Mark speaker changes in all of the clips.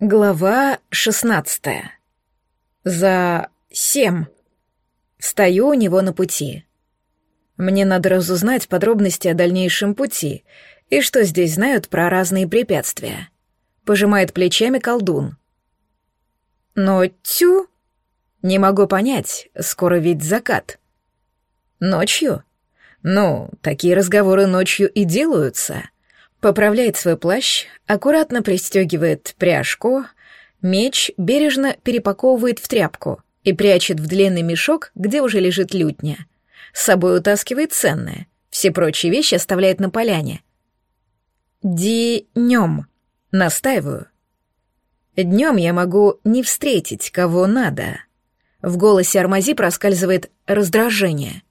Speaker 1: Глава шестнадцатая. За семь. Встаю у него на пути. Мне надо разузнать подробности о дальнейшем пути и что здесь знают про разные препятствия. Пожимает плечами колдун. Но тю... Не могу понять, скоро ведь закат. Ночью? Ну, такие разговоры ночью и делаются. Поправляет свой плащ, аккуратно пристегивает пряжку, меч бережно перепаковывает в тряпку и прячет в длинный мешок, где уже лежит лютня. С собой утаскивает ценное, все прочие вещи оставляет на поляне. Днем. Настаиваю. Днем я могу не встретить, кого надо. В голосе Армази проскальзывает раздражение.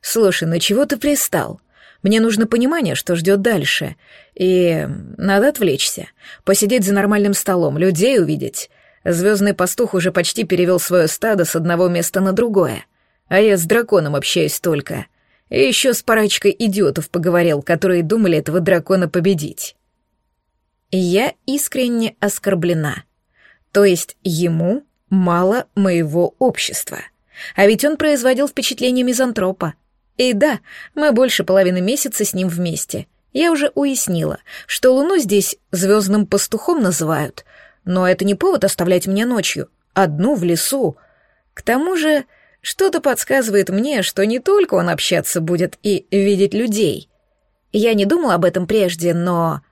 Speaker 1: «Слушай, ну чего ты пристал? Мне нужно понимание, что ждет дальше. И надо отвлечься. Посидеть за нормальным столом, людей увидеть. Звездный пастух уже почти перевел свое стадо с одного места на другое. А я с драконом общаюсь только. И еще с парочкой идиотов поговорил, которые думали этого дракона победить. Я искренне оскорблена. То есть ему мало моего общества. А ведь он производил впечатление мизантропа. И да, мы больше половины месяца с ним вместе. Я уже уяснила, что Луну здесь звездным пастухом называют, но это не повод оставлять меня ночью, одну в лесу. К тому же, что-то подсказывает мне, что не только он общаться будет и видеть людей. Я не думала об этом прежде, но...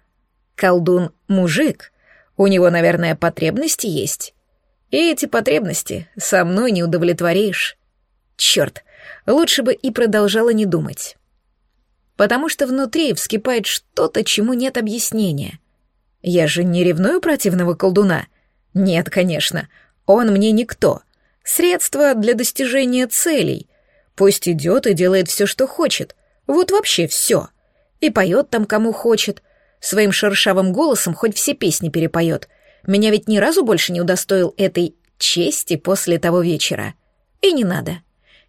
Speaker 1: Колдун — мужик, у него, наверное, потребности есть. И эти потребности со мной не удовлетворишь. Черт, лучше бы и продолжала не думать. Потому что внутри вскипает что-то, чему нет объяснения. Я же не ревную противного колдуна. Нет, конечно, он мне никто. Средство для достижения целей. Пусть идет и делает все, что хочет. Вот вообще все. И поет там, кому хочет. Своим шершавым голосом хоть все песни перепоет. Меня ведь ни разу больше не удостоил этой чести после того вечера. И не надо.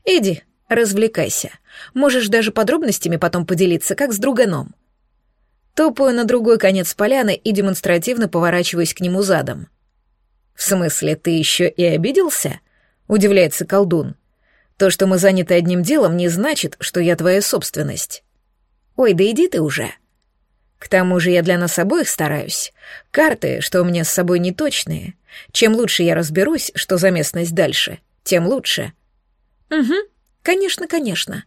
Speaker 1: Иди, развлекайся. Можешь даже подробностями потом поделиться, как с друганом. Топаю на другой конец поляны и демонстративно поворачиваюсь к нему задом. «В смысле, ты еще и обиделся?» — удивляется колдун. «То, что мы заняты одним делом, не значит, что я твоя собственность». «Ой, да иди ты уже». К тому же я для нас обоих стараюсь. Карты, что у меня с собой неточные. Чем лучше я разберусь, что за местность дальше, тем лучше. Угу, конечно, конечно.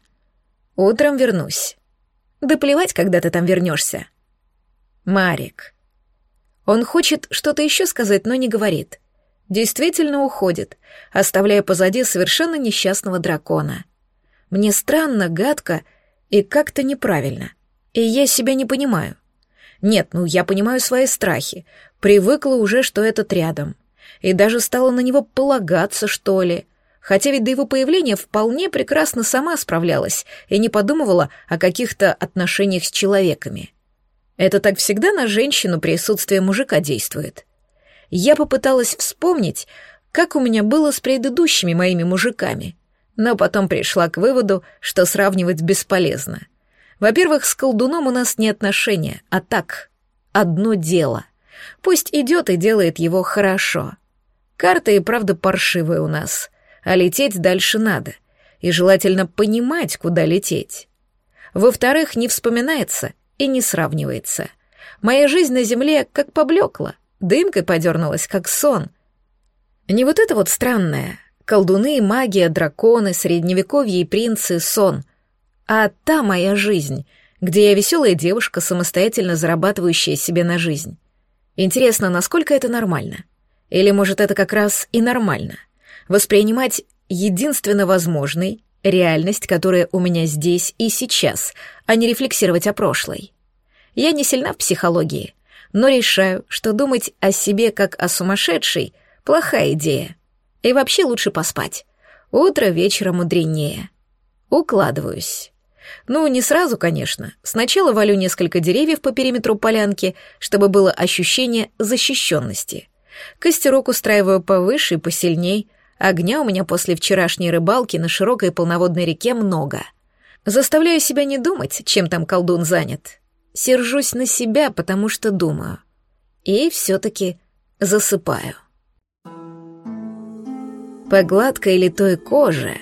Speaker 1: Утром вернусь. Да плевать, когда ты там вернешься. Марик. Он хочет что-то еще сказать, но не говорит. Действительно уходит, оставляя позади совершенно несчастного дракона. Мне странно, гадко и как-то неправильно. И я себя не понимаю. Нет, ну я понимаю свои страхи, привыкла уже, что этот рядом. И даже стала на него полагаться, что ли. Хотя ведь до его появления вполне прекрасно сама справлялась и не подумывала о каких-то отношениях с человеками. Это так всегда на женщину присутствие мужика действует. Я попыталась вспомнить, как у меня было с предыдущими моими мужиками, но потом пришла к выводу, что сравнивать бесполезно. Во-первых, с колдуном у нас не отношения, а так, одно дело. Пусть идет и делает его хорошо. Карта и правда паршивая у нас, а лететь дальше надо, и желательно понимать, куда лететь. Во-вторых, не вспоминается — и не сравнивается. Моя жизнь на земле как поблекла, дымкой подернулась, как сон. Не вот это вот странное, колдуны, магия, драконы, средневековье и принцы, сон, а та моя жизнь, где я веселая девушка, самостоятельно зарабатывающая себе на жизнь. Интересно, насколько это нормально? Или, может, это как раз и нормально? Воспринимать единственно возможный, реальность, которая у меня здесь и сейчас, а не рефлексировать о прошлой. Я не сильна в психологии, но решаю, что думать о себе как о сумасшедшей — плохая идея. И вообще лучше поспать. Утро вечера мудренее. Укладываюсь. Ну, не сразу, конечно. Сначала валю несколько деревьев по периметру полянки, чтобы было ощущение защищенности. Костерок устраиваю повыше и посильней, Огня у меня после вчерашней рыбалки на широкой полноводной реке много. Заставляю себя не думать, чем там колдун занят. Сержусь на себя, потому что думаю. И все-таки засыпаю. По гладкой литой коже,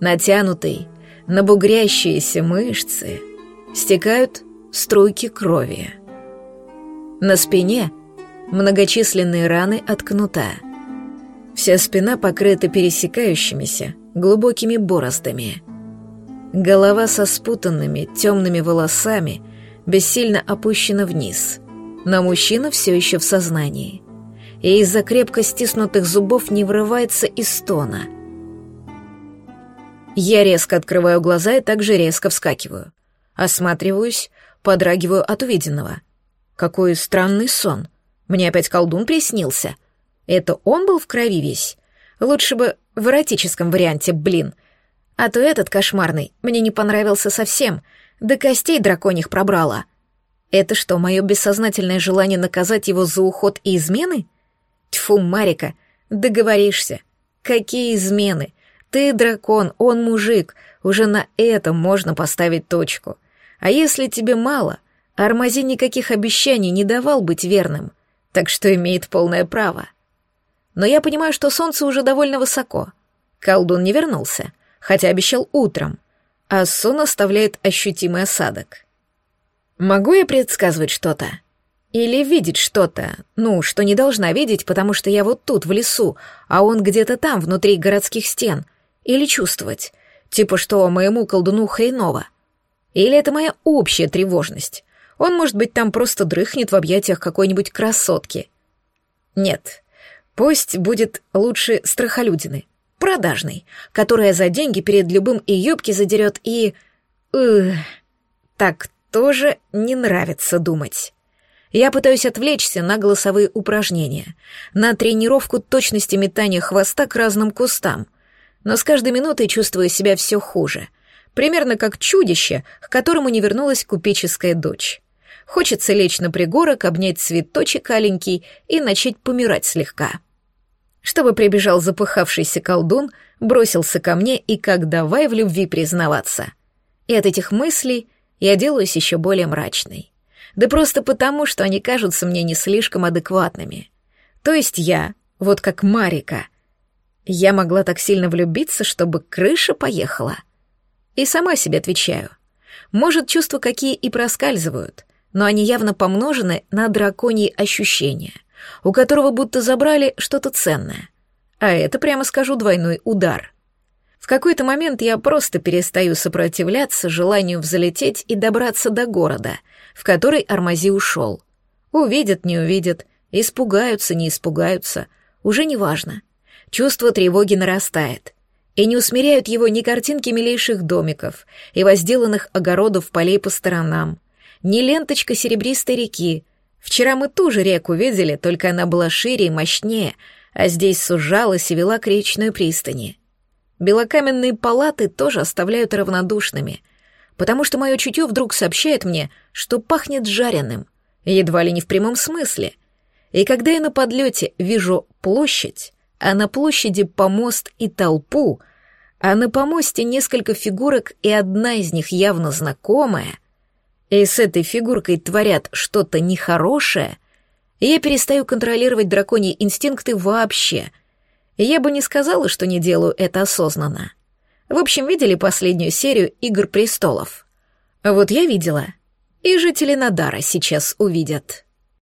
Speaker 1: натянутой на бугрящиеся мышцы, стекают струйки крови. На спине многочисленные раны от кнута. Вся спина покрыта пересекающимися глубокими бороздами. Голова со спутанными темными волосами бессильно опущена вниз, но мужчина все еще в сознании. И из-за крепко стиснутых зубов не врывается из стона. Я резко открываю глаза и также резко вскакиваю. Осматриваюсь, подрагиваю от увиденного. Какой странный сон. Мне опять колдун приснился. Это он был в крови весь? Лучше бы в эротическом варианте, блин. А то этот кошмарный мне не понравился совсем, до костей драконьих пробрала. Это что, мое бессознательное желание наказать его за уход и измены? Тьфу, Марика, договоришься. Какие измены? Ты дракон, он мужик. Уже на этом можно поставить точку. А если тебе мало, Армази никаких обещаний не давал быть верным, так что имеет полное право. Но я понимаю, что солнце уже довольно высоко. Колдун не вернулся, хотя обещал утром, а сон оставляет ощутимый осадок. Могу я предсказывать что-то? Или видеть что-то, ну, что не должна видеть, потому что я вот тут, в лесу, а он где-то там, внутри городских стен? Или чувствовать, типа что моему колдуну хреново? Или это моя общая тревожность? Он, может быть, там просто дрыхнет в объятиях какой-нибудь красотки. Нет, пусть будет лучше страхолюдины, продажной, которая за деньги перед любым и юбки задерет и... Ugh. Так тоже не нравится думать. Я пытаюсь отвлечься на голосовые упражнения, на тренировку точности метания хвоста к разным кустам, но с каждой минутой чувствую себя все хуже — примерно как чудище, к которому не вернулась купеческая дочь. Хочется лечь на пригорок, обнять цветочек аленький и начать помирать слегка. Чтобы прибежал запыхавшийся колдун, бросился ко мне и как давай в любви признаваться. И от этих мыслей я делаюсь еще более мрачной. Да просто потому, что они кажутся мне не слишком адекватными. То есть я, вот как Марика, я могла так сильно влюбиться, чтобы крыша поехала. И сама себе отвечаю. Может, чувства какие и проскальзывают, но они явно помножены на драконьи ощущения, у которого будто забрали что-то ценное. А это, прямо скажу, двойной удар. В какой-то момент я просто перестаю сопротивляться желанию взлететь и добраться до города, в который Армази ушел. Увидят, не увидят, испугаются, не испугаются, уже не важно. Чувство тревоги нарастает и не усмиряют его ни картинки милейших домиков и возделанных огородов полей по сторонам, ни ленточка серебристой реки. Вчера мы ту же реку видели, только она была шире и мощнее, а здесь сужалась и вела к речной пристани. Белокаменные палаты тоже оставляют равнодушными, потому что мое чутье вдруг сообщает мне, что пахнет жареным, едва ли не в прямом смысле. И когда я на подлете вижу площадь, а на площади помост и толпу, а на помосте несколько фигурок, и одна из них явно знакомая, и с этой фигуркой творят что-то нехорошее, я перестаю контролировать драконьи инстинкты вообще. Я бы не сказала, что не делаю это осознанно. В общем, видели последнюю серию «Игр престолов»? Вот я видела. И жители Надара сейчас увидят.